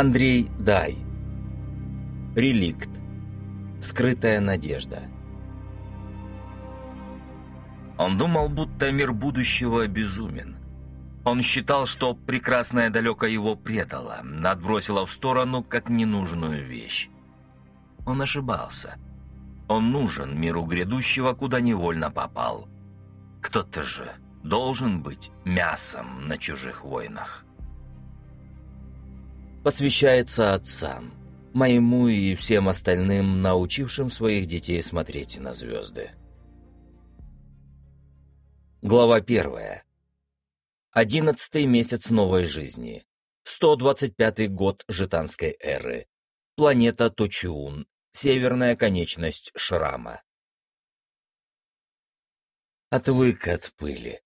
Андрей Дай. Реликт. Скрытая надежда. Он думал, будто мир будущего безумен. Он считал, что прекрасное далеко его предало, отбросило в сторону как ненужную вещь. Он ошибался. Он нужен миру грядущего, куда невольно попал. Кто-то же должен быть мясом на чужих войнах. Посвящается отцам, моему и всем остальным, научившим своих детей смотреть на звезды. Глава первая. Одиннадцатый месяц новой жизни. 125 год житанской эры. Планета Точиун. Северная конечность Шрама. Отвык от пыли.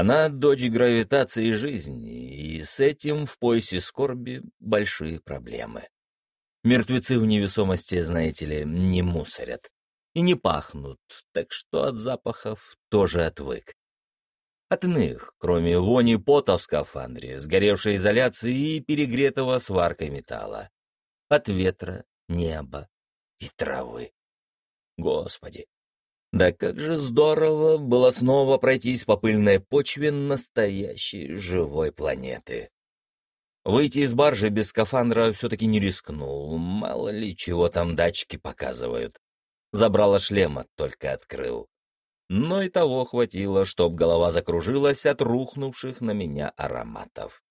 Она дочь гравитации жизни, и с этим в поясе скорби большие проблемы. Мертвецы в невесомости, знаете ли, не мусорят и не пахнут, так что от запахов тоже отвык. От иных, кроме вони пота в скафандре, сгоревшей изоляции и перегретого сваркой металла. От ветра, неба и травы. Господи, да как же здорово было снова пройтись по пыльной почве настоящей живой планеты. Выйти из баржи без скафандра все-таки не рискнул, мало ли чего там датчики показывают. Забрало шлема, только открыл. Но и того хватило, чтоб голова закружилась от рухнувших на меня ароматов.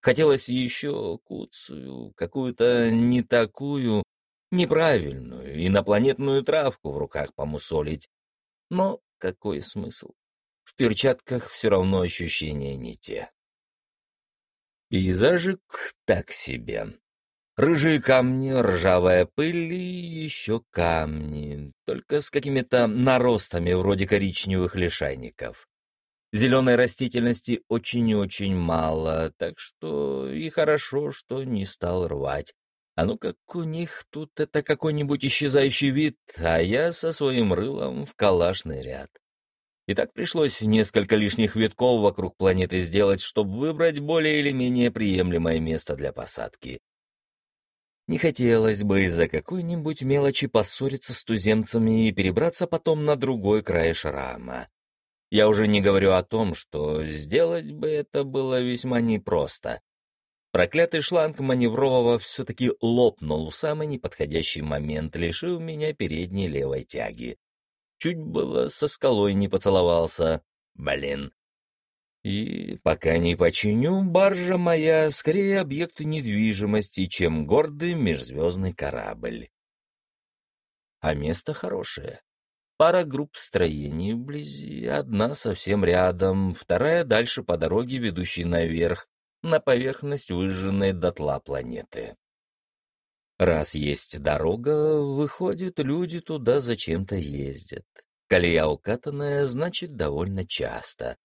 Хотелось еще куцую, какую-то не такую, неправильную, инопланетную травку в руках помусолить. Но какой смысл? В перчатках все равно ощущения не те. Пейзажик так себе. Рыжие камни, ржавая пыль и еще камни, только с какими-то наростами вроде коричневых лишайников. Зеленой растительности очень и очень мало, так что и хорошо, что не стал рвать. А ну как у них тут это какой-нибудь исчезающий вид, а я со своим рылом в калашный ряд. И так пришлось несколько лишних витков вокруг планеты сделать, чтобы выбрать более или менее приемлемое место для посадки. Не хотелось бы из-за какой-нибудь мелочи поссориться с туземцами и перебраться потом на другой край шрама. Я уже не говорю о том, что сделать бы это было весьма непросто. Проклятый шланг маневрового все-таки лопнул в самый неподходящий момент, лишив меня передней левой тяги. Чуть было со скалой не поцеловался. Блин. И пока не починю, баржа моя скорее объект недвижимости, чем гордый межзвездный корабль. А место хорошее. Пара групп строений вблизи, одна совсем рядом, вторая дальше по дороге, ведущей наверх, на поверхность выжженной дотла планеты. Раз есть дорога, выходит, люди туда зачем-то ездят. Колея укатанная, значит, довольно часто.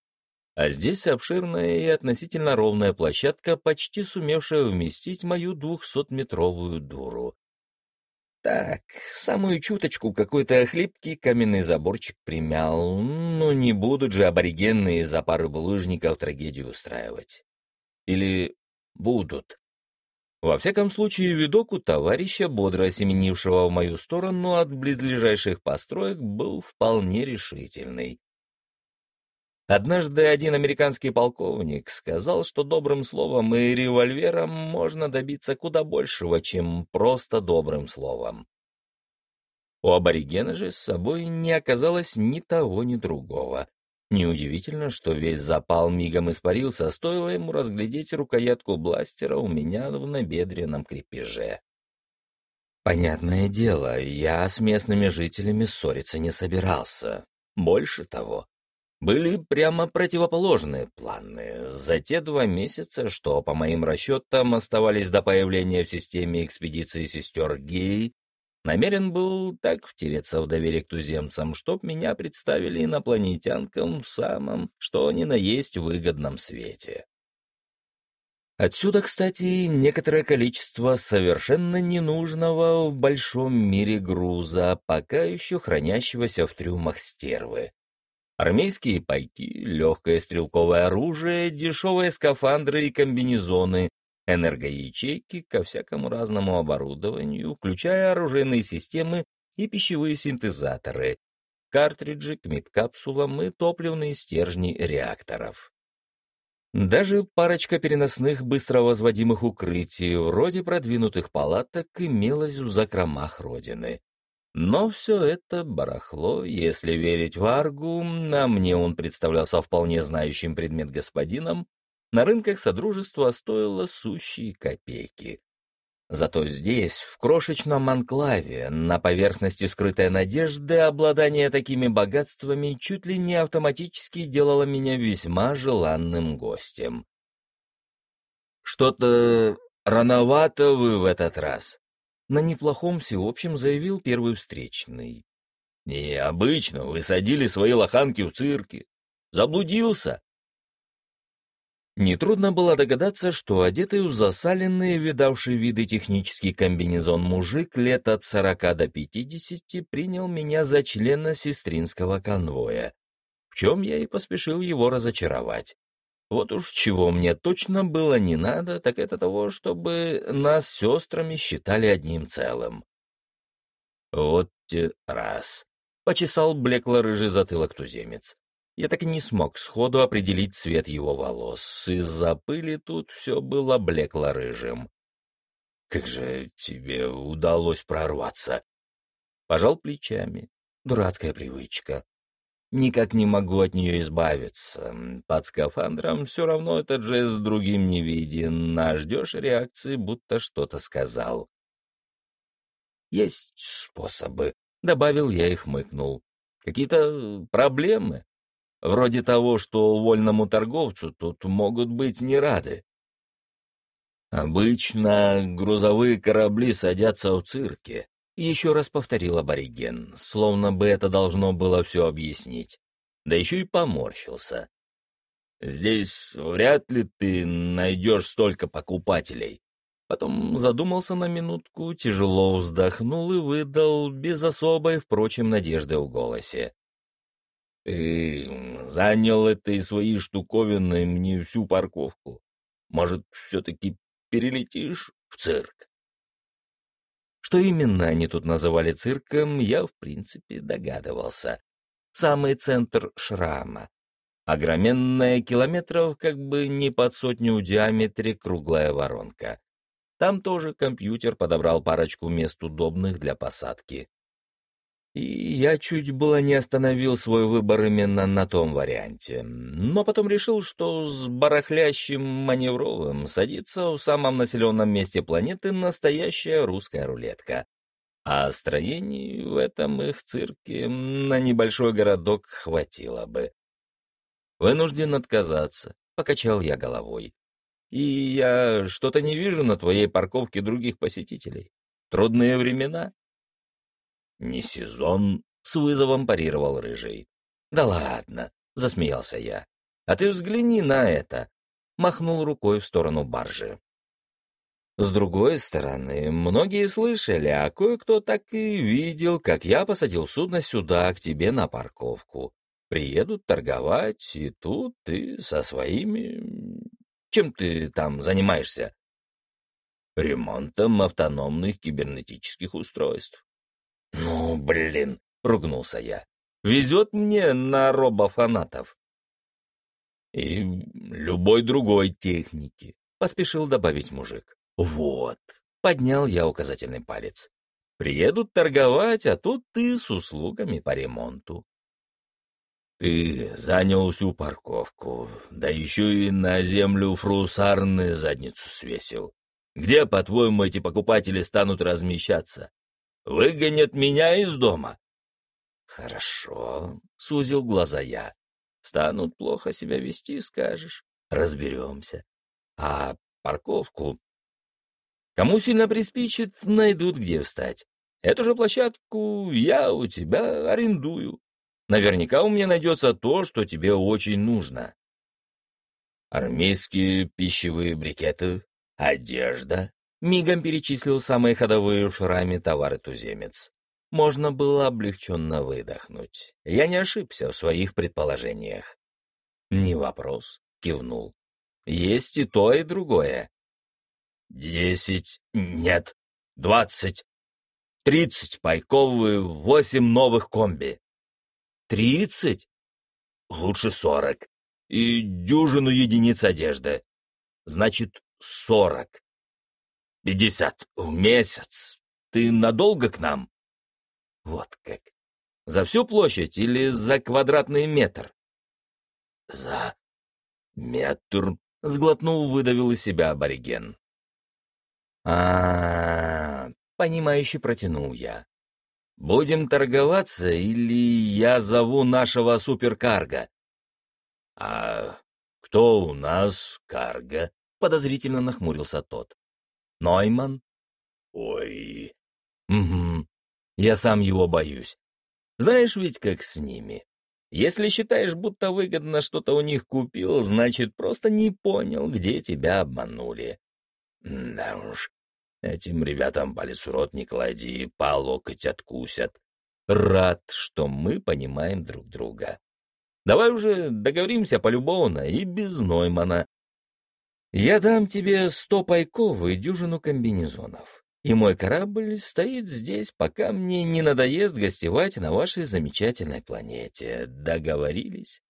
А здесь обширная и относительно ровная площадка, почти сумевшая вместить мою двухсотметровую дуру. Так, самую чуточку какой-то хлипкий каменный заборчик примял, но не будут же аборигенные из-за пары булыжников трагедию устраивать. Или будут. Во всяком случае, видок у товарища, бодро осеменившего в мою сторону от близлежащих построек, был вполне решительный. Однажды один американский полковник сказал, что добрым словом и револьвером можно добиться куда большего, чем просто добрым словом. У аборигена же с собой не оказалось ни того, ни другого. Неудивительно, что весь запал мигом испарился, стоило ему разглядеть рукоятку бластера у меня в набедренном крепеже. Понятное дело, я с местными жителями ссориться не собирался. Больше того, были прямо противоположные планы. За те два месяца, что, по моим расчетам, оставались до появления в системе экспедиции сестер Гей, Намерен был так втереться в доверие к туземцам, чтоб меня представили инопланетянкам в самом, что ни на есть выгодном свете. Отсюда, кстати, некоторое количество совершенно ненужного в большом мире груза, пока еще хранящегося в трюмах стервы. Армейские пайки, легкое стрелковое оружие, дешевые скафандры и комбинезоны, энергоячейки ко всякому разному оборудованию, включая оружейные системы и пищевые синтезаторы, картриджи к медкапсулам и топливные стержни реакторов. Даже парочка переносных быстровозводимых укрытий, вроде продвинутых палаток, имелась в закромах Родины. Но все это барахло, если верить Варгу, а мне он представлялся вполне знающим предмет господином, на рынках Содружества стоило сущие копейки. Зато здесь, в крошечном анклаве, на поверхности скрытой надежды, обладание такими богатствами чуть ли не автоматически делало меня весьма желанным гостем. «Что-то рановато вы в этот раз», — на неплохом всеобщем заявил первый встречный. «Необычно, вы садили свои лоханки в цирке. Заблудился?» Нетрудно было догадаться, что одетый в засаленный, видавший виды технический комбинезон мужик лет от сорока до пятидесяти принял меня за члена сестринского конвоя, в чем я и поспешил его разочаровать. Вот уж чего мне точно было не надо, так это того, чтобы нас сестрами считали одним целым. Вот раз. Почесал блекло-рыжий затылок туземец. Я так и не смог сходу определить цвет его волос. Из-за пыли тут все было блекло-рыжим. «Как же тебе удалось прорваться?» Пожал плечами. Дурацкая привычка. Никак не могу от нее избавиться. Под скафандром все равно этот жест другим не виден, а ждешь реакции, будто что-то сказал. «Есть способы», — добавил я и хмыкнул. «Какие-то проблемы?» Вроде того, что вольному торговцу тут могут быть не рады. Обычно грузовые корабли садятся в цирке, еще раз повторил абориген, словно бы это должно было все объяснить. Да еще и поморщился. Здесь вряд ли ты найдешь столько покупателей. Потом задумался на минутку, тяжело вздохнул и выдал без особой, впрочем, надежды в голосе. Ты занял этой своей штуковиной мне всю парковку. Может, все-таки перелетишь в цирк? Что именно они тут называли цирком, я, в принципе, догадывался. Самый центр шрама. Огроменная километров как бы не под сотню в диаметре круглая воронка. Там тоже компьютер подобрал парочку мест удобных для посадки. И я чуть было не остановил свой выбор именно на том варианте, но потом решил, что с барахлящим маневровым садится в самом населенном месте планеты настоящая русская рулетка. А строений в этом их цирке на небольшой городок хватило бы. Вынужден отказаться, покачал я головой. И я что-то не вижу на твоей парковке других посетителей. Трудные времена. «Не сезон», — с вызовом парировал Рыжий. «Да ладно», — засмеялся я. «А ты взгляни на это», — махнул рукой в сторону баржи. С другой стороны, многие слышали, а кое-кто так и видел, как я посадил судно сюда, к тебе на парковку. Приедут торговать, и тут ты со своими... Чем ты там занимаешься? Ремонтом автономных кибернетических устройств. «Ну, блин!» — ругнулся я. «Везет мне на робофанатов!» «И любой другой техники», — поспешил добавить мужик. «Вот!» — поднял я указательный палец. «Приедут торговать, а тут ты с услугами по ремонту». «Ты занял всю парковку, да еще и на землю фрусарны задницу свесил. Где, по-твоему, эти покупатели станут размещаться? Выгонят меня из дома. Хорошо, сузил глаза я. Станут плохо себя вести, скажешь. Разберемся. А парковку? Кому сильно приспичит, найдут где встать. Эту же площадку я у тебя арендую. Наверняка у меня найдется то, что тебе очень нужно. Армейские пищевые брикеты, одежда, Мигом перечислил самые ходовые в шраме товары туземец. Можно было облегченно выдохнуть. Я не ошибся в своих предположениях. «Не вопрос», — кивнул. «Есть и то, и другое». десять, нет, двадцать, тридцать пайковые, восемь новых комби. Тридцать? Лучше сорок. И дюжину единиц одежды. Значит, сорок. Пятьдесят в месяц. Ты надолго к нам? Вот как. За всю площадь или за квадратный метр? За метр, сглотнул, выдавил из себя абориген. А, -а, -а понимающе протянул я. Будем торговаться или я зову нашего суперкарга? А кто у нас карга? Подозрительно нахмурился тот. Нойман? Ой. Угу. Я сам его боюсь. Знаешь ведь, как с ними. Если считаешь, будто выгодно что-то у них купил, значит, просто не понял, где тебя обманули. Да уж, этим ребятам палец в рот не клади, по локоть откусят. Рад, что мы понимаем друг друга. Давай уже договоримся полюбовно и без Ноймана. Я дам тебе сто пайков и дюжину комбинезонов и мой корабль стоит здесь, пока мне не надоест гостевать на вашей замечательной планете. Договорились?»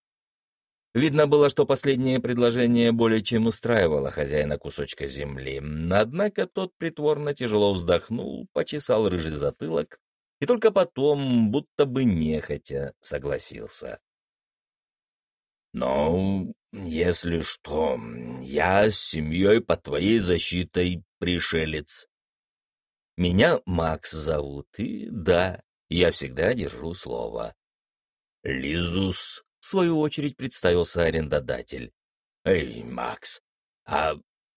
Видно было, что последнее предложение более чем устраивало хозяина кусочка земли, однако тот притворно тяжело вздохнул, почесал рыжий затылок и только потом, будто бы нехотя, согласился. «Ну, если что, я с семьей под твоей защитой пришелец», меня Макс зовут, и да, я всегда держу слово. Лизус, в свою очередь, представился арендодатель. Эй, Макс, а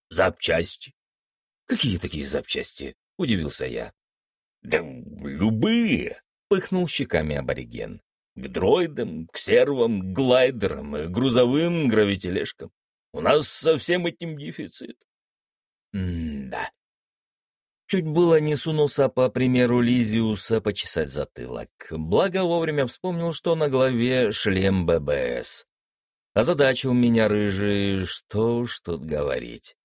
запчасти? Какие такие запчасти? Удивился я. Да любые, пыхнул щеками абориген. К дроидам, к сервам, к глайдерам и грузовым гравитележкам. У нас со всем этим дефицит. М-да, Чуть было не сунулся по примеру Лизиуса почесать затылок. Благо вовремя вспомнил, что на голове шлем ББС. А задача у меня рыжий, что уж тут говорить.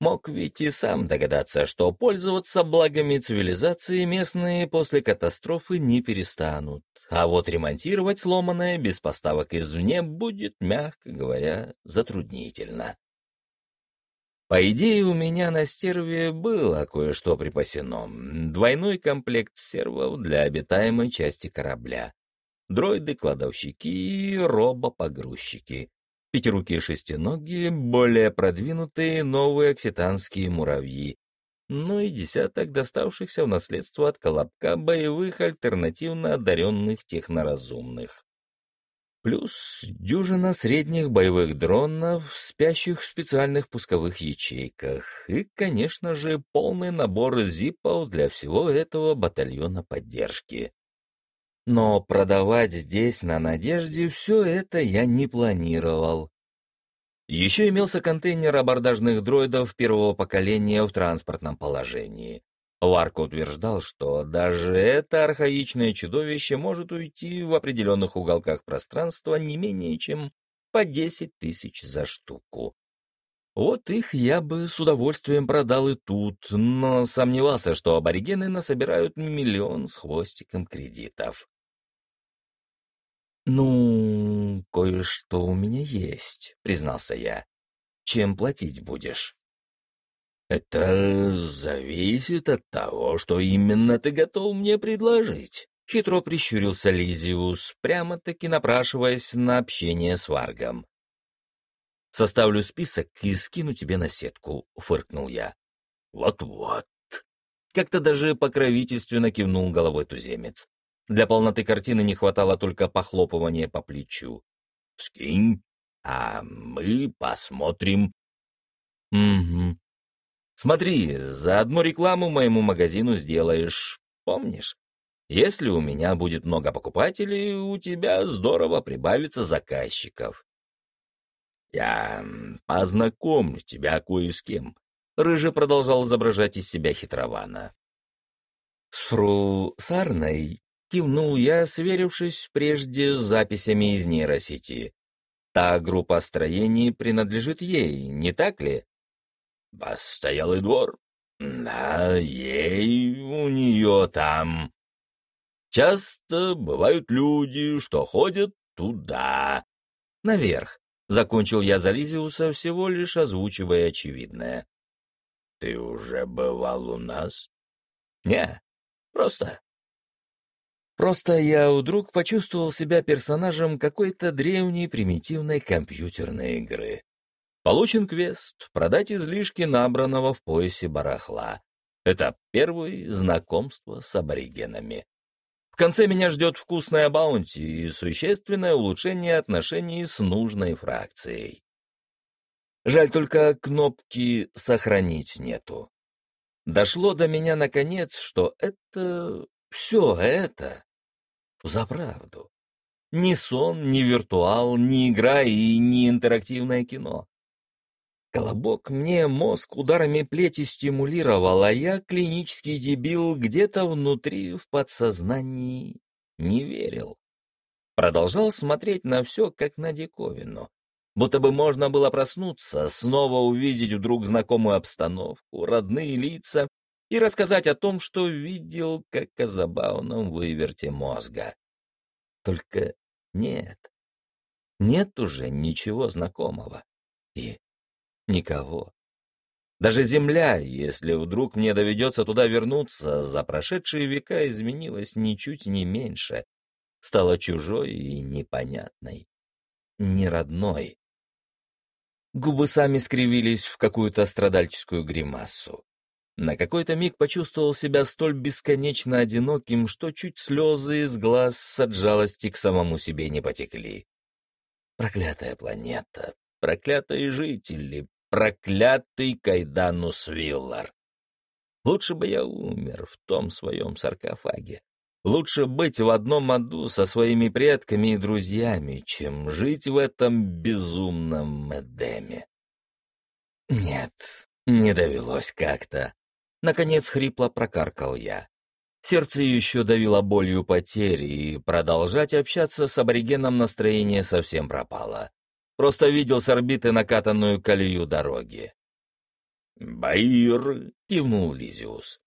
Мог ведь и сам догадаться, что пользоваться благами цивилизации местные после катастрофы не перестанут, а вот ремонтировать сломанное без поставок извне будет, мягко говоря, затруднительно. По идее, у меня на стерве было кое-что припасено. Двойной комплект сервов для обитаемой части корабля. Дроиды-кладовщики и робопогрузчики. Пятирукие шестиногие, более продвинутые новые окситанские муравьи. Ну и десяток доставшихся в наследство от Колобка боевых альтернативно одаренных техноразумных плюс дюжина средних боевых дронов, спящих в специальных пусковых ячейках, и, конечно же, полный набор зипов для всего этого батальона поддержки. Но продавать здесь на надежде все это я не планировал. Еще имелся контейнер абордажных дроидов первого поколения в транспортном положении. Ларк утверждал, что даже это архаичное чудовище может уйти в определенных уголках пространства не менее чем по 10 тысяч за штуку. Вот их я бы с удовольствием продал и тут, но сомневался, что аборигены насобирают миллион с хвостиком кредитов. «Ну, кое-что у меня есть», — признался я. «Чем платить будешь?» «Это зависит от того, что именно ты готов мне предложить», — хитро прищурился Лизиус, прямо-таки напрашиваясь на общение с Варгом. «Составлю список и скину тебе на сетку», — фыркнул я. «Вот-вот», — как-то даже покровительственно кивнул головой туземец. Для полноты картины не хватало только похлопывания по плечу. «Скинь, а мы посмотрим». «Угу», Смотри, за одну рекламу моему магазину сделаешь. Помнишь? Если у меня будет много покупателей, у тебя здорово прибавится заказчиков. Я познакомлю тебя кое с кем. Рыжий продолжал изображать из себя хитрована. С фру Сарной кивнул я, сверившись прежде с записями из нейросети. Та группа строений принадлежит ей, не так ли? Постоялый двор? Да, ей у нее там. Часто бывают люди, что ходят туда. Наверх. Закончил я за Лизиуса, всего лишь озвучивая очевидное. Ты уже бывал у нас? Не, просто. Просто я вдруг почувствовал себя персонажем какой-то древней примитивной компьютерной игры. Получен квест «Продать излишки набранного в поясе барахла». Это первое знакомство с аборигенами. Конце меня ждет вкусная баунти и существенное улучшение отношений с нужной фракцией. Жаль только кнопки «Сохранить» нету. Дошло до меня наконец, что это... все это... за правду. Ни сон, ни виртуал, ни игра и ни интерактивное кино. Колобок мне мозг ударами плети стимулировал, а я, клинический дебил, где-то внутри, в подсознании, не верил. Продолжал смотреть на все, как на диковину. Будто бы можно было проснуться, снова увидеть вдруг знакомую обстановку, родные лица и рассказать о том, что видел, как о забавном выверте мозга. Только нет. Нет уже ничего знакомого. И никого. Даже земля, если вдруг мне доведется туда вернуться, за прошедшие века изменилась ничуть не меньше, стала чужой и непонятной, неродной. Губы сами скривились в какую-то страдальческую гримасу. На какой-то миг почувствовал себя столь бесконечно одиноким, что чуть слезы из глаз от жалости к самому себе не потекли. Проклятая планета, проклятые жители, проклятый Кайданус Виллар. Лучше бы я умер в том своем саркофаге. Лучше быть в одном аду со своими предками и друзьями, чем жить в этом безумном Эдеме. Нет, не довелось как-то. Наконец хрипло прокаркал я. Сердце еще давило болью потери, и продолжать общаться с аборигеном настроение совсем пропало. Просто видел с орбиты накатанную колею дороги. «Баир!» — кивнул Лизиус.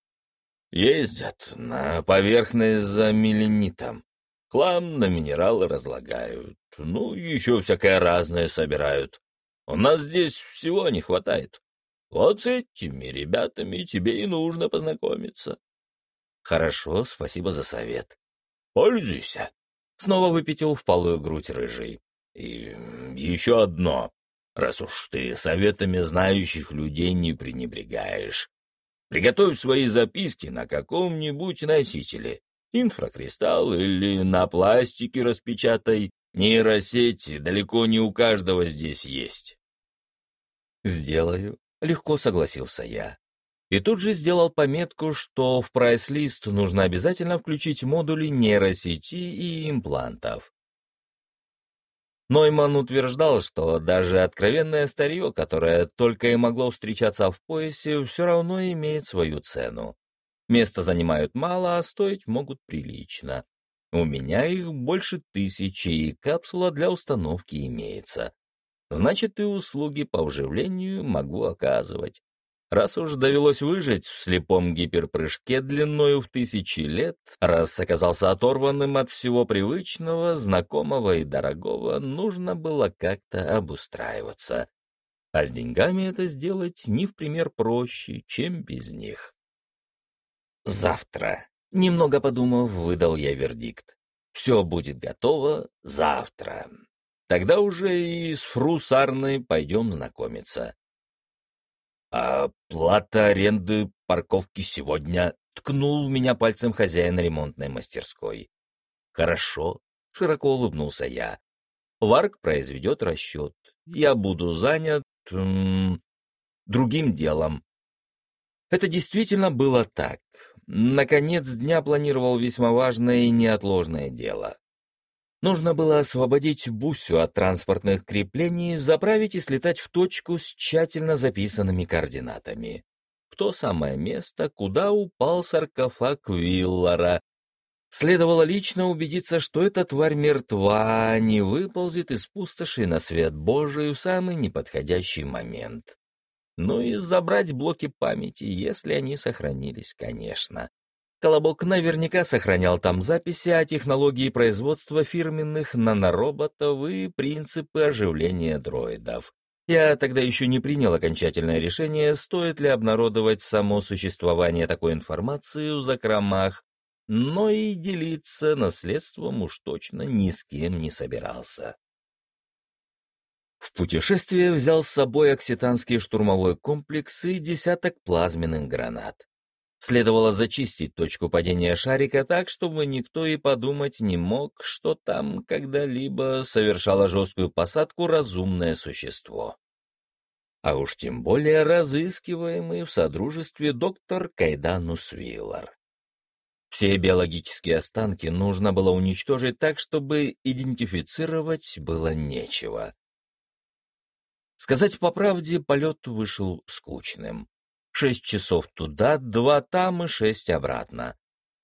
Ездят на поверхность за меленитом. Хлам на минералы разлагают. Ну, еще всякое разное собирают. У нас здесь всего не хватает. Вот с этими ребятами тебе и нужно познакомиться. Хорошо, спасибо за совет. Пользуйся. Снова выпятил впалую грудь рыжий. И еще одно. Раз уж ты советами знающих людей не пренебрегаешь, Приготовь свои записки на каком-нибудь носителе, инфракристалл или на пластике распечатай. Нейросети далеко не у каждого здесь есть. «Сделаю», — легко согласился я. И тут же сделал пометку, что в прайс-лист нужно обязательно включить модули нейросети и имплантов. Нойман утверждал, что даже откровенное старье, которое только и могло встречаться в поясе, все равно имеет свою цену. Места занимают мало, а стоить могут прилично. У меня их больше тысячи, и капсула для установки имеется. Значит, и услуги по вживлению могу оказывать. Раз уж довелось выжить в слепом гиперпрыжке длиною в тысячи лет, раз оказался оторванным от всего привычного, знакомого и дорогого, нужно было как-то обустраиваться. А с деньгами это сделать не в пример проще, чем без них. Завтра. Немного подумав, выдал я вердикт. Все будет готово завтра. Тогда уже и с Фрусарной пойдем знакомиться. «А плата аренды парковки сегодня?» — ткнул меня пальцем хозяин ремонтной мастерской. «Хорошо», — широко улыбнулся я. «Варк произведет расчет. Я буду занят... М -м, другим делом». Это действительно было так. Наконец дня планировал весьма важное и неотложное дело. Нужно было освободить Бусю от транспортных креплений, заправить и слетать в точку с тщательно записанными координатами. В то самое место, куда упал саркофаг Виллара. Следовало лично убедиться, что эта тварь мертва, а не выползет из пустоши на свет Божий в самый неподходящий момент. Ну и забрать блоки памяти, если они сохранились, конечно. Колобок наверняка сохранял там записи о технологии производства фирменных нанороботов и принципы оживления дроидов. Я тогда еще не принял окончательное решение, стоит ли обнародовать само существование такой информации в закромах, но и делиться наследством уж точно ни с кем не собирался. В путешествие взял с собой окситанский штурмовой комплекс и десяток плазменных гранат. Следовало зачистить точку падения шарика так, чтобы никто и подумать не мог, что там когда-либо совершало жесткую посадку разумное существо. А уж тем более разыскиваемый в содружестве доктор Кайданус Виллар. Все биологические останки нужно было уничтожить так, чтобы идентифицировать было нечего. Сказать по правде, полет вышел скучным. Шесть часов туда, два там и шесть обратно.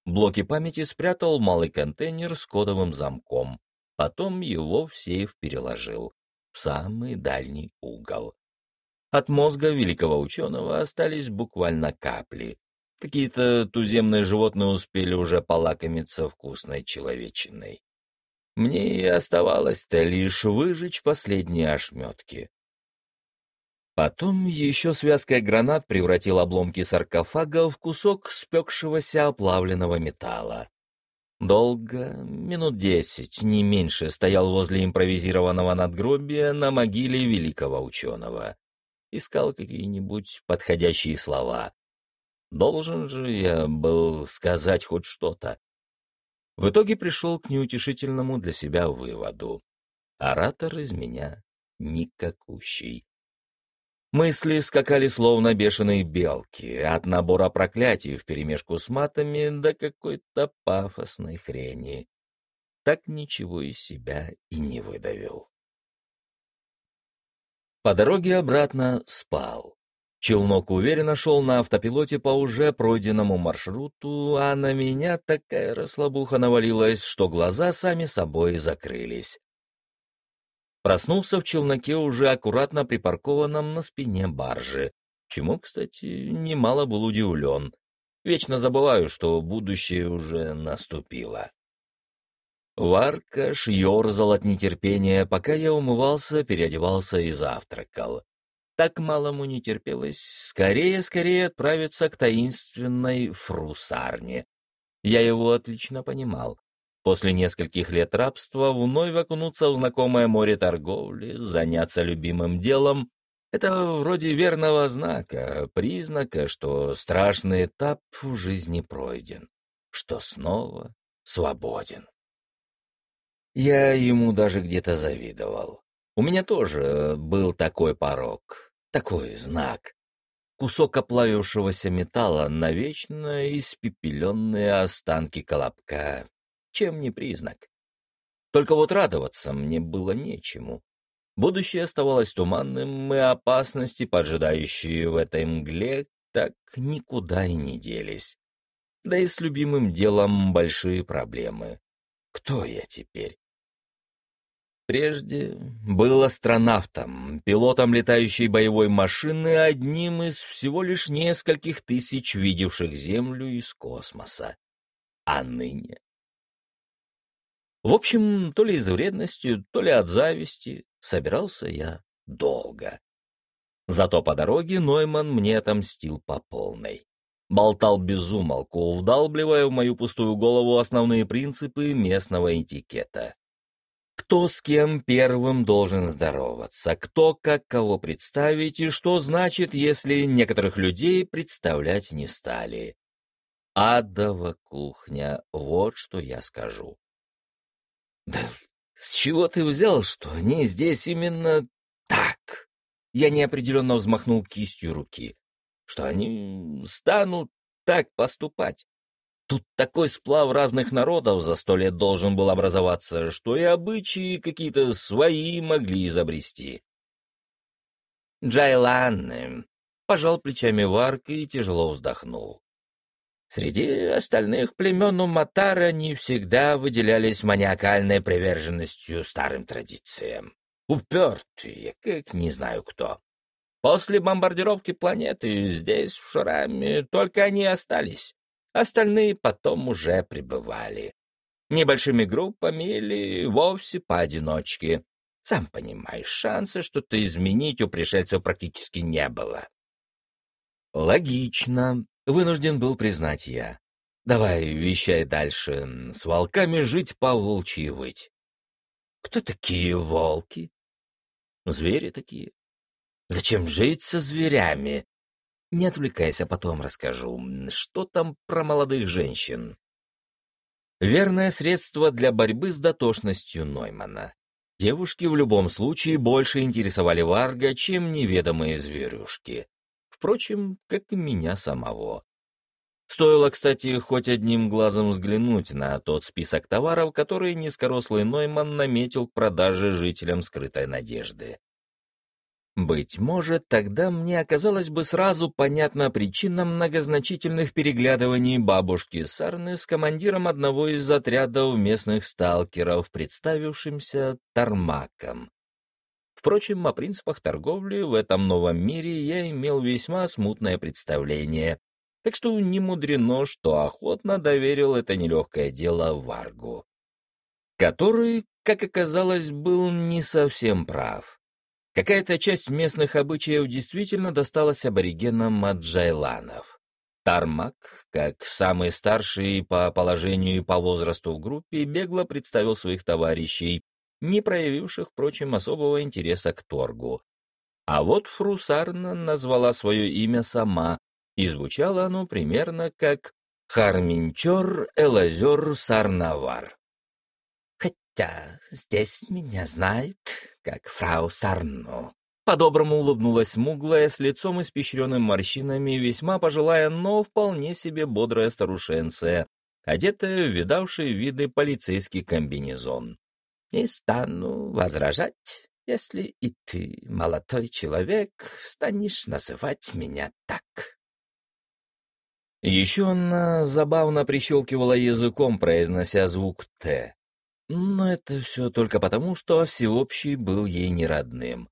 Блоки памяти спрятал малый контейнер с кодовым замком. Потом его в сейф переложил в самый дальний угол. От мозга великого ученого остались буквально капли. Какие-то туземные животные успели уже полакомиться вкусной человечиной. Мне и оставалось-то лишь выжечь последние ошметки. Потом еще связка гранат превратил обломки саркофага в кусок спекшегося оплавленного металла. Долго, минут десять, не меньше, стоял возле импровизированного надгробия на могиле великого ученого. Искал какие-нибудь подходящие слова. Должен же я был сказать хоть что-то. В итоге пришел к неутешительному для себя выводу. Оратор из меня никакущий. Мысли скакали словно бешеные белки, от набора проклятий вперемешку с матами до какой-то пафосной хрени. Так ничего из себя и не выдавил. По дороге обратно спал. Челнок уверенно шел на автопилоте по уже пройденному маршруту, а на меня такая расслабуха навалилась, что глаза сами собой закрылись. Проснулся в челноке, уже аккуратно припаркованном на спине баржи, чему, кстати, немало был удивлен. Вечно забываю, что будущее уже наступило. Варкаш ерзал от нетерпения, пока я умывался, переодевался и завтракал. Так малому не терпелось скорее-скорее отправиться к таинственной фрусарне. Я его отлично понимал. После нескольких лет рабства вновь окунуться в знакомое море торговли, заняться любимым делом — это вроде верного знака, признака, что страшный этап в жизни пройден, что снова свободен. Я ему даже где-то завидовал. У меня тоже был такой порог, такой знак. Кусок оплавившегося металла навечно испепеленные останки колобка чем не признак. Только вот радоваться мне было нечему. Будущее оставалось туманным, и опасности, поджидающие в этой мгле, так никуда и не делись. Да и с любимым делом большие проблемы. Кто я теперь? Прежде был астронавтом, пилотом летающей боевой машины, одним из всего лишь нескольких тысяч видевших Землю из космоса. А ныне в общем, то ли из вредности, то ли от зависти, собирался я долго. Зато по дороге Нойман мне отомстил по полной. Болтал без умолку, вдалбливая в мою пустую голову основные принципы местного этикета. Кто с кем первым должен здороваться, кто как кого представить и что значит, если некоторых людей представлять не стали. Адова кухня, вот что я скажу. «Да с чего ты взял, что они здесь именно так?» Я неопределенно взмахнул кистью руки. «Что они станут так поступать?» Тут такой сплав разных народов за сто лет должен был образоваться, что и обычаи какие-то свои могли изобрести. Джайлан пожал плечами Варк и тяжело вздохнул. Среди остальных племен Уматара не всегда выделялись маниакальной приверженностью старым традициям. Упертые, как не знаю кто. После бомбардировки планеты здесь, в Шраме, только они остались. Остальные потом уже прибывали. Небольшими группами или вовсе поодиночке. Сам понимаешь, шанса что-то изменить у пришельцев практически не было. Логично, вынужден был признать я. Давай, вещай дальше. С волками жить, по волчьи выть. Кто такие волки? Звери такие. Зачем жить со зверями? Не отвлекайся, потом расскажу. Что там про молодых женщин? Верное средство для борьбы с дотошностью Ноймана. Девушки в любом случае больше интересовали Варга, чем неведомые зверюшки. Впрочем, как и меня самого. Стоило, кстати, хоть одним глазом взглянуть на тот список товаров, который низкорослый Нойман наметил к продаже жителям скрытой надежды. Быть может, тогда мне оказалось бы сразу понятна причина многозначительных переглядываний бабушки Сарны с командиром одного из отрядов местных сталкеров, представившимся Тармаком. Впрочем, о принципах торговли в этом новом мире я имел весьма смутное представление, так что не мудрено, что охотно доверил это нелегкое дело Варгу, который, как оказалось, был не совсем прав. Какая-то часть местных обычаев действительно досталась аборигенам маджайланов. Тармак, как самый старший по положению и по возрасту в группе, бегло представил своих товарищей, не проявивших, впрочем, особого интереса к торгу. А вот Фрусарна назвала свое имя сама, и звучало оно примерно как «Харминчор Элазер Сарнавар». «Хотя здесь меня знают как фрау Сарну. По-доброму улыбнулась смуглая, с лицом испещренным морщинами, весьма пожилая, но вполне себе бодрая старушенция, одетая в видавший виды полицейский комбинезон. «Не стану возражать, если и ты, молодой человек, станешь называть меня так». Еще она забавно прищелкивала языком, произнося звук «Т». Но это все только потому, что всеобщий был ей не родным.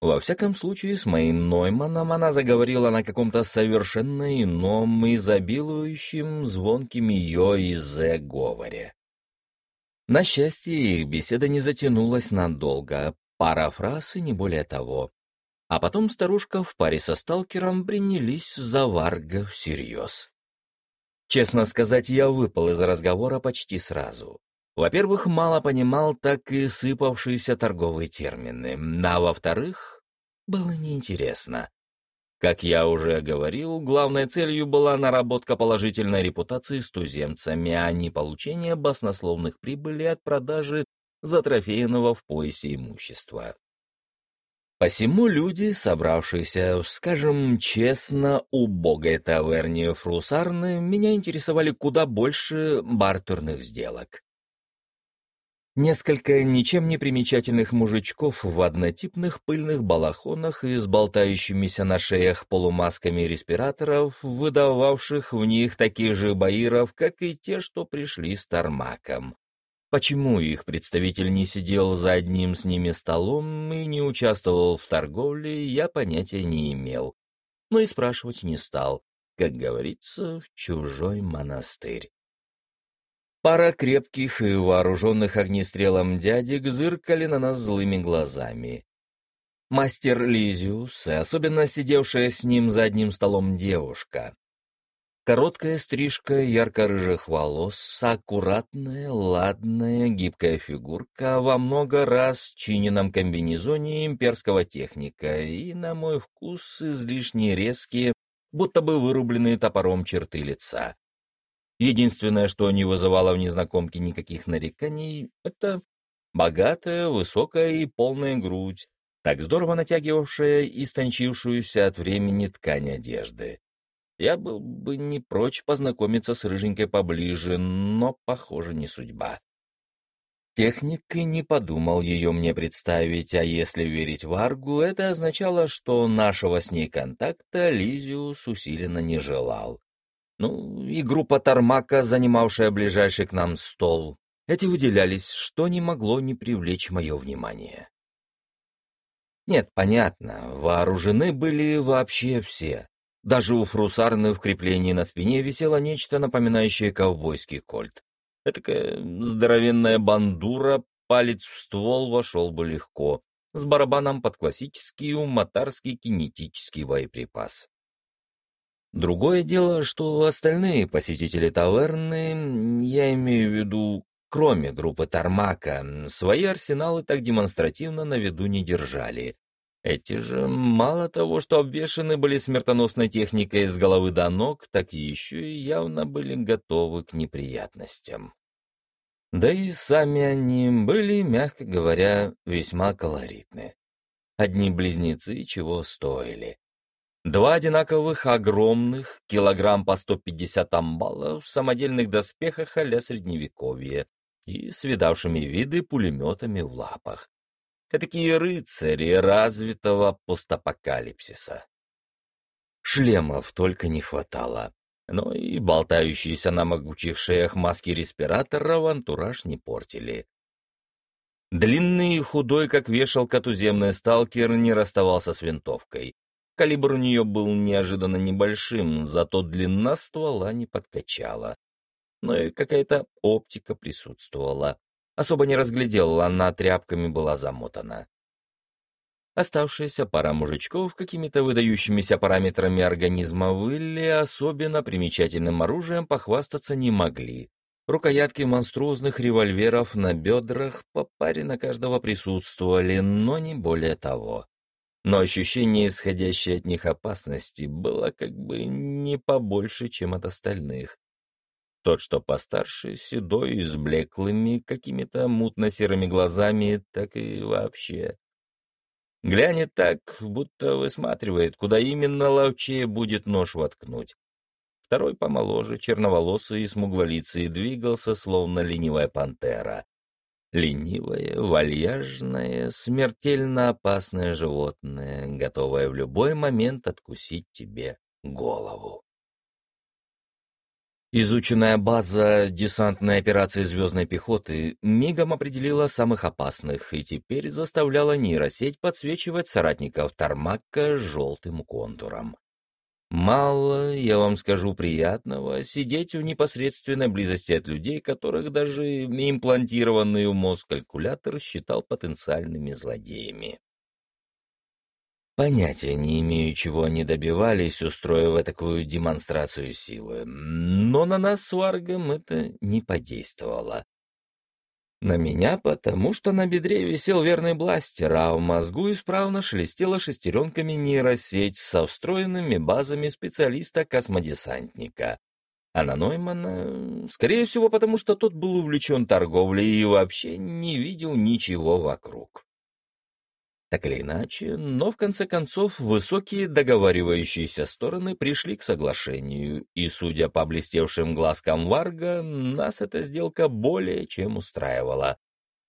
Во всяком случае, с моим Нойманом она заговорила на каком-то совершенно ином, изобилующем звонким ее и зе говоре. На счастье, их беседа не затянулась надолго, пара фраз и не более того. А потом старушка в паре со сталкером принялись за Варга всерьез. Честно сказать, я выпал из разговора почти сразу. Во-первых, мало понимал так и сыпавшиеся торговые термины, а во-вторых, было неинтересно. Как я уже говорил, главной целью была наработка положительной репутации с туземцами, а не получение баснословных прибылей от продажи затрофеянного в поясе имущества. Посему люди, собравшиеся, скажем честно, убогой таверне Фрусарны, меня интересовали куда больше бартерных сделок. Несколько ничем не примечательных мужичков в однотипных пыльных балахонах и с болтающимися на шеях полумасками респираторов, выдававших в них таких же баиров, как и те, что пришли с Тармаком. Почему их представитель не сидел за одним с ними столом и не участвовал в торговле, я понятия не имел. Но и спрашивать не стал, как говорится, в чужой монастырь. Пара крепких и вооруженных огнестрелом дядек зыркали на нас злыми глазами. Мастер Лизиус особенно сидевшая с ним за одним столом девушка. Короткая стрижка ярко-рыжих волос, аккуратная, ладная, гибкая фигурка во много раз чиненном комбинезоне имперского техника и, на мой вкус, излишне резкие, будто бы вырубленные топором черты лица. Единственное, что не вызывало в незнакомке никаких нареканий, это богатая, высокая и полная грудь, так здорово натягивавшая истончившуюся от времени ткань одежды. Я был бы не прочь познакомиться с рыженькой поближе, но, похоже, не судьба. Техник и не подумал ее мне представить, а если верить Варгу, это означало, что нашего с ней контакта Лизиус усиленно не желал. Ну, и группа Тармака, занимавшая ближайший к нам стол. Эти выделялись, что не могло не привлечь мое внимание. Нет, понятно, вооружены были вообще все. Даже у фрусарны в креплении на спине висело нечто напоминающее ковбойский кольт. Этакая здоровенная бандура, палец в ствол вошел бы легко, с барабаном под классический уматарский кинетический боеприпас. Другое дело, что остальные посетители таверны, я имею в виду, кроме группы Тармака, свои арсеналы так демонстративно на виду не держали. Эти же, мало того, что обвешаны были смертоносной техникой с головы до ног, так еще и явно были готовы к неприятностям. Да и сами они были, мягко говоря, весьма колоритны. Одни близнецы чего стоили. Два одинаковых огромных, килограмм по 150 амбалов, в самодельных доспехах а-ля Средневековья и с видавшими виды пулеметами в лапах. Такие рыцари развитого постапокалипсиса. Шлемов только не хватало но и болтающиеся на могучих шеях маски респираторов антураж не портили. Длинный и худой, как вешалка, туземный сталкер не расставался с винтовкой. Калибр у нее был неожиданно небольшим, зато длина ствола не подкачала. Но и какая-то оптика присутствовала. Особо не разглядел, она тряпками была замотана. Оставшаяся пара мужичков какими-то выдающимися параметрами организма выли особенно примечательным оружием похвастаться не могли. Рукоятки монструозных револьверов на бедрах по паре на каждого присутствовали, но не более того. Но ощущение, исходящее от них опасности, было как бы не побольше, чем от остальных. Тот, что постарше, седой и с блеклыми, какими-то мутно-серыми глазами, так и вообще Глянет так, будто высматривает, куда именно ловчее будет нож воткнуть. Второй помоложе, черноволосый и смуглолицый, двигался, словно ленивая пантера. Ленивое, вальяжное, смертельно опасное животное, готовое в любой момент откусить тебе голову. Изученная база десантной операции звездной пехоты мигом определила самых опасных и теперь заставляла нейросеть подсвечивать соратников Тармака желтым контуром. Мало, я вам скажу, приятного сидеть в непосредственной близости от людей, которых даже имплантированный в мозг калькулятор считал потенциальными злодеями. Понятия не имею, чего они добивались, устроив такую демонстрацию силы, но на нас с Варгом это не подействовало. На меня, потому что на бедре висел верный бластер, а в мозгу исправно шелестела шестеренками нейросеть со встроенными базами специалиста-космодесантника. А на Ноймана, скорее всего, потому что тот был увлечен торговлей и вообще не видел ничего вокруг. Так или иначе, но в конце концов высокие договаривающиеся стороны пришли к соглашению, и, судя по блестевшим глазкам Варга, нас эта сделка более чем устраивала.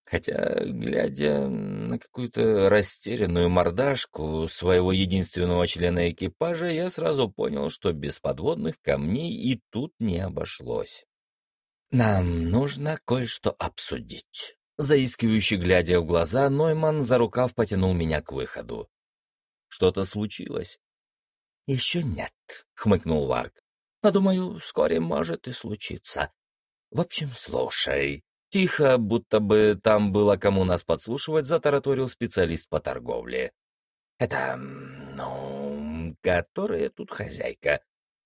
Хотя, глядя на какую-то растерянную мордашку своего единственного члена экипажа, я сразу понял, что без подводных камней и тут не обошлось. «Нам нужно кое-что обсудить», Заискивающе глядя в глаза, Нойман за рукав потянул меня к выходу. «Что-то случилось?» «Еще нет», — хмыкнул Варк. «Но, думаю, вскоре может и случиться. В общем, слушай». Тихо, будто бы там было кому нас подслушивать, затараторил специалист по торговле. «Это, ну, которая тут хозяйка?»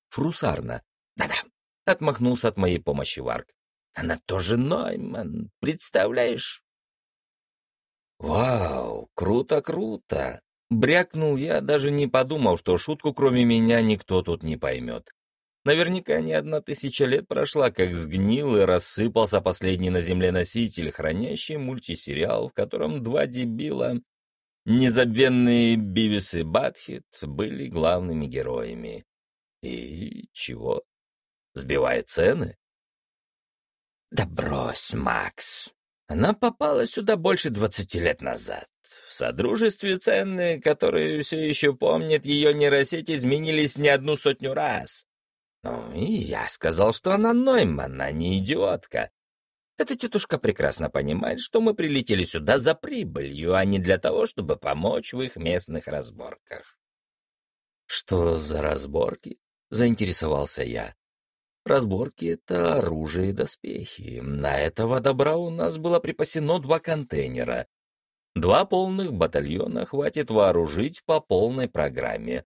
«Фрусарна». «Да-да», — отмахнулся от моей помощи Варк. Она тоже Нойман, представляешь? Вау, круто-круто! Брякнул я, даже не подумал, что шутку кроме меня никто тут не поймет. Наверняка не одна тысяча лет прошла, как сгнил и рассыпался последний на Земле носитель, хранящий мультисериал, в котором два дебила, незабвенные Бивис и Батхит, были главными героями. И чего? Сбивает цены? «Да брось, Макс. Она попала сюда больше двадцати лет назад. В Содружестве цены, которые все еще помнят ее нейросеть, изменились не одну сотню раз. Ну и я сказал, что она Нойман, а не идиотка. Эта тетушка прекрасно понимает, что мы прилетели сюда за прибылью, а не для того, чтобы помочь в их местных разборках. «Что за разборки?» — заинтересовался я. «Разборки — это оружие и доспехи. На этого добра у нас было припасено два контейнера. Два полных батальона хватит вооружить по полной программе.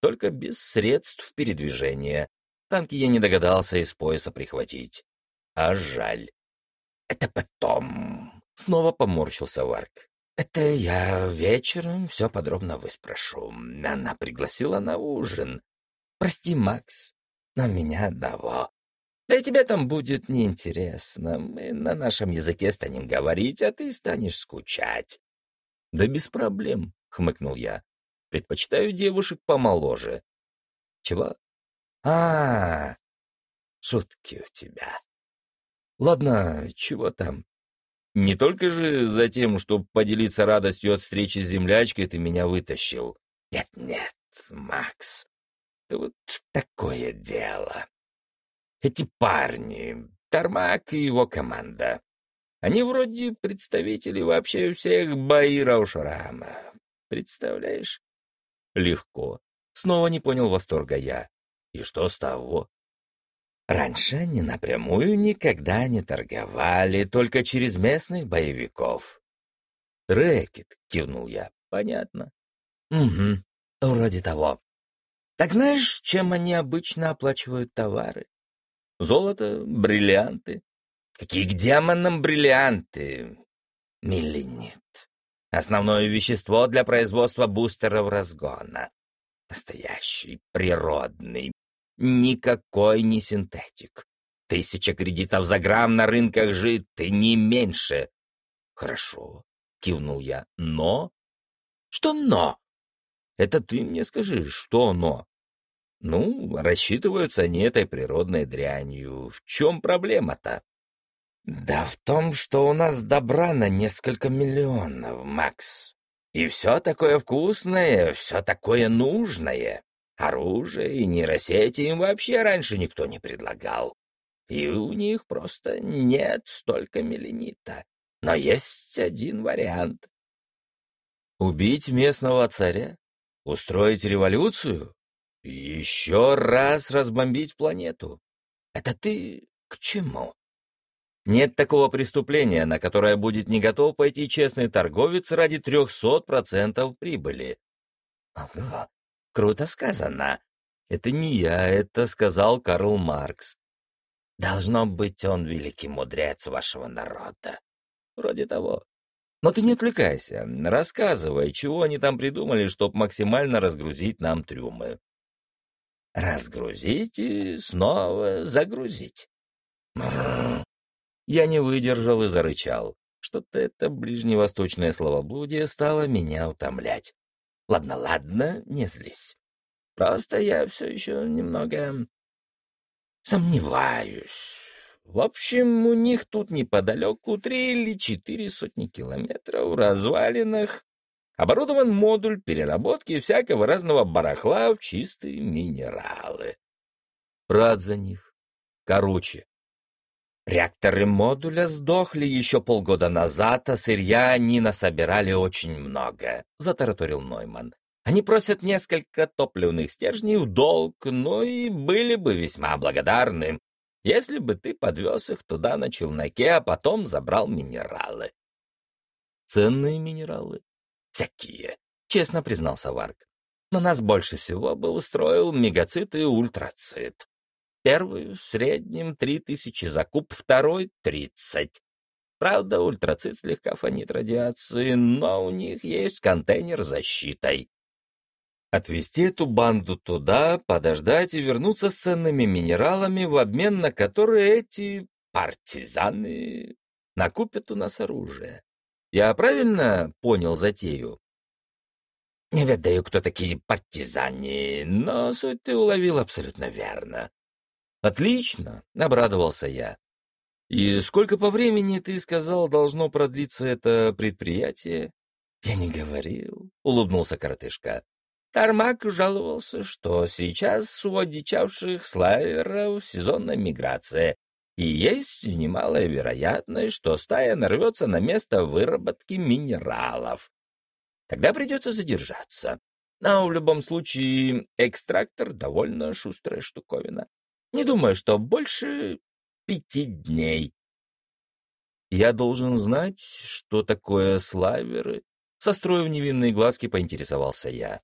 Только без средств передвижения. Танки я не догадался из пояса прихватить. А жаль. «Это потом...» — снова поморщился Варк. «Это я вечером все подробно выспрошу. Она пригласила на ужин. Прости, Макс, но меня одного. Да и тебе там будет неинтересно. Мы на нашем языке станем говорить, а ты станешь скучать». «Да без проблем», — хмыкнул я. «Предпочитаю девушек помоложе». «Чего?» а, -а, -а шутки у тебя. Ладно, чего там? Не только же за тем, чтобы поделиться радостью от встречи с землячкой, ты меня вытащил. Нет-нет, Макс, тут такое дело. Эти парни, Тармак и его команда, они вроде представители вообще всех Баира Ушрама. Представляешь? Легко. Снова не понял восторга я. И что с того? Раньше они напрямую никогда не торговали, только через местных боевиков. «Рэкет», — кивнул я, — «понятно». «Угу, вроде того. Так знаешь, чем они обычно оплачивают товары?» «Золото, бриллианты». «Какие к демонам бриллианты?» «Миллинит. Основное вещество для производства бустеров разгона. Настоящий, природный, Никакой не синтетик. Тысяча кредитов за грамм на рынках жит, ты не меньше. Хорошо, кивнул я. Но? Что но? Это ты мне скажи, что но? Ну, рассчитываются они этой природной дрянью. В чем проблема-то? Да в том, что у нас добра на несколько миллионов, Макс. И все такое вкусное, все такое нужное. Оружие и нейросети им вообще раньше никто не предлагал. И у них просто нет столько меленита. Но есть один вариант. Убить местного царя? Устроить революцию? Еще раз разбомбить планету? Это ты к чему? Нет такого преступления, на которое будет не готов пойти честный торговец ради трехсот процентов прибыли. Ага, Круто сказано. Это не я, это сказал Карл Маркс. Должно быть, он великий мудрец вашего народа. Вроде того. Но ты не отвлекайся. Рассказывай, чего они там придумали, чтобы максимально разгрузить нам трюмы. Разгрузить и снова загрузить. Я не выдержал и зарычал. Что-то это ближневосточное словоблудие стало меня утомлять. Ладно, ладно, не злись. Просто я все еще немного сомневаюсь. В общем, у них тут неподалеку три или четыре сотни километров развалинах оборудован модуль переработки всякого разного барахла в чистые минералы. Рад за них. Короче, Реакторы модуля сдохли еще полгода назад, а сырья они насобирали очень много, — затараторил Нойман. Они просят несколько топливных стержней в долг, но и были бы весьма благодарны, если бы ты подвез их туда на челноке, а потом забрал минералы. Ценные минералы? Всякие, — честно признался Варк. Но нас больше всего бы устроил мегацит и ультрацит. Первый в среднем три тысячи за куб, второй — тридцать. Правда, ультрацит слегка фонит радиации, но у них есть контейнер с защитой. Отвезти эту банду туда, подождать и вернуться с ценными минералами, в обмен на которые эти партизаны накупят у нас оружие. Я правильно понял затею? Не ведаю, кто такие партизаны, но суть ты уловил абсолютно верно. «Отлично!» — обрадовался я. «И сколько по времени, ты сказал, должно продлиться это предприятие?» «Я не говорил», — улыбнулся коротышка. Тармак жаловался, что сейчас у одичавших слайеров сезонная миграция, И есть немалая вероятность, что стая нарвется на место выработки минералов. Тогда придется задержаться. Но в любом случае экстрактор довольно шустрая штуковина. Не думаю, что больше пяти дней. Я должен знать, что такое славеры. Состроив невинные глазки, поинтересовался я.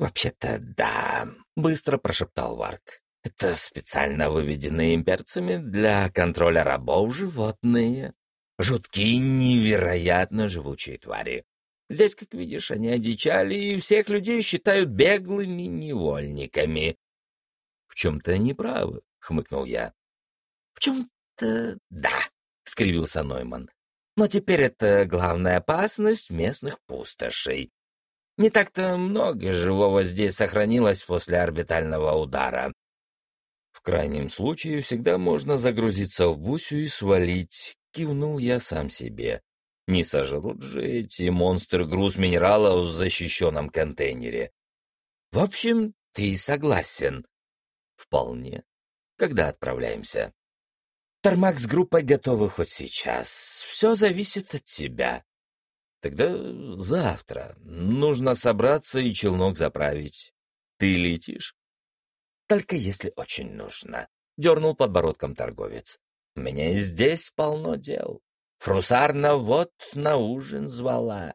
«Вообще-то да», — быстро прошептал Варк. «Это специально выведенные имперцами для контроля рабов животные. Жуткие, невероятно живучие твари. Здесь, как видишь, они одичали и всех людей считают беглыми невольниками». «В чем-то они правы», — хмыкнул я. «В чем-то да», — скривился Нойман. «Но теперь это главная опасность местных пустошей. Не так-то много живого здесь сохранилось после орбитального удара. В крайнем случае всегда можно загрузиться в бусю и свалить, кивнул я сам себе. Не сожрут же эти монстры груз минералов в защищенном контейнере. В общем, ты согласен. Вполне. Когда отправляемся? Тормак с группой готовы хоть сейчас. Все зависит от тебя. Тогда завтра. Нужно собраться и челнок заправить. Ты летишь? Только если очень нужно. Дернул подбородком торговец. У меня и здесь полно дел. Фрусарна вот на ужин звала.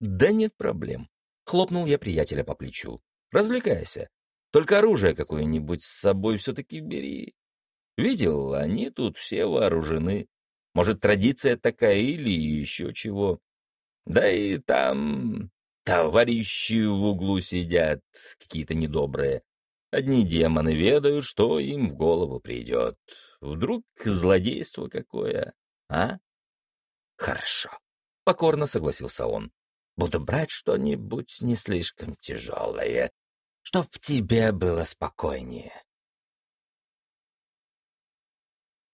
Да нет проблем. Хлопнул я приятеля по плечу. Развлекайся. Только оружие какое-нибудь с собой все-таки бери. Видел, они тут все вооружены. Может, традиция такая или еще чего. Да и там товарищи в углу сидят, какие-то недобрые. Одни демоны ведают, что им в голову придет. Вдруг злодейство какое, а? Хорошо, — покорно согласился он. Буду брать что-нибудь не слишком тяжелое, чтоб тебе было спокойнее.